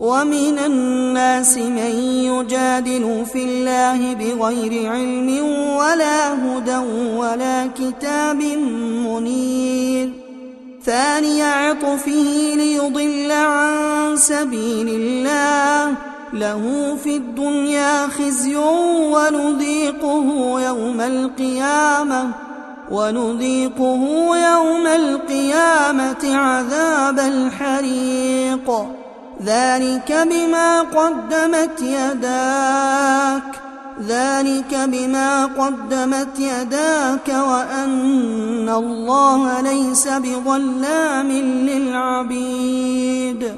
ومن الناس من يجادل في الله بغير علم ولا هدى ولا كتاب منير. ثاني عطفه ليضل عن سبيل الله. له في الدنيا خزي ونذيقه يوم القيامة ونذيقه يوم القيامة عذاب الحريق. ذلك بما قدمت يداك ذلك بما قدمت يداك وأن الله ليس بظلام للعبيد.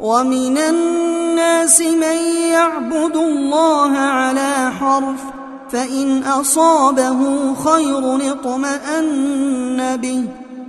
ومن الناس من يعبد الله على حرف فإن أصابه خير اطمأن به.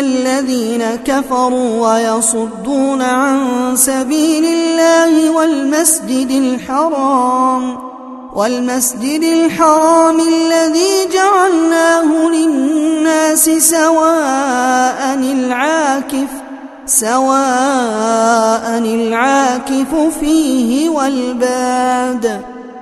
الذين كفروا ويصدون عن سبيل الله والمسجد الحرام والمسجد الحرام الذي جعلناه للناس سواء العاكف سواء العاكف فيه والباد.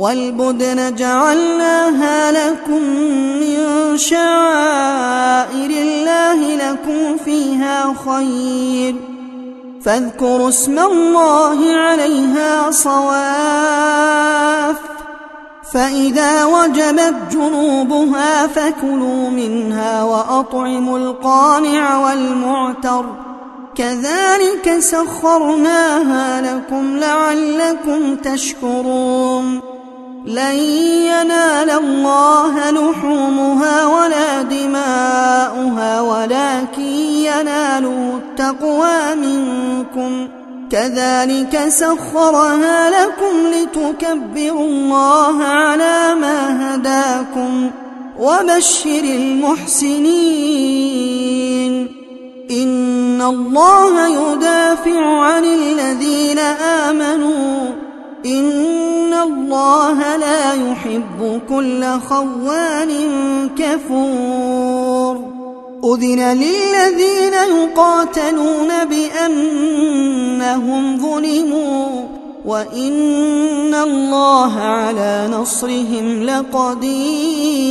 والبدن جعلناها لكم من شعائر الله لكم فيها خير. فاذكروا اسم الله عليها صواف. فإذا وجبت جنوبها فكلوا منها وأطعموا القانع والمعتر. كذلك سخرناها لكم لعلكم تشكرون. لن ينال الله لحومها ولا دماؤها ولكن يناله التقوى منكم. كذلك سخرها لكم لتكبروا الله على ما هداكم وبشر المحسنين. إن الله يدافع عن الذين آمنوا إن الله لا يحب كل خوان كفور أذن للذين يقاتلون بأنهم ظلموا وإن الله على نصرهم لقدير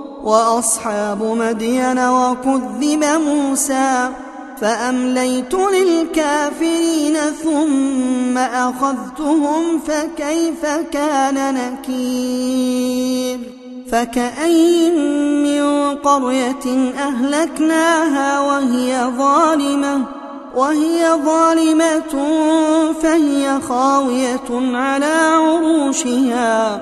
وأصحاب مدين وكذب موسى فأمليت للكافرين ثم أخذتهم فكيف كان نكير؟ فكأي من قرية أهلكناها وهي ظالمة وهي ظالمة فهي خاوية على عروشها.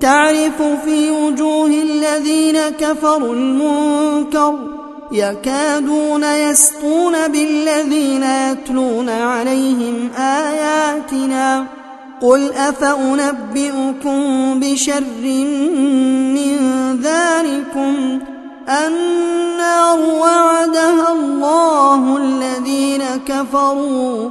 تعرف في وجوه الذين كفروا المنكر يكادون يسطون بالذين يتلون عليهم آياتنا قل أفأنبئكم بشر من ذلكم النار وعدها الله الذين كفروا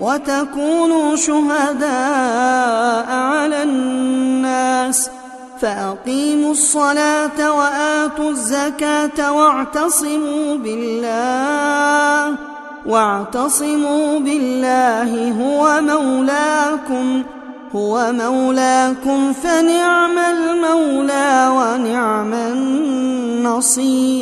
وتكونوا شهداء على الناس فأقيموا الصلاة وآتوا الزكاة واعتصموا بالله واعتصموا بالله هو مولاكم هو مولاكم فنعم المولى ونعم النصير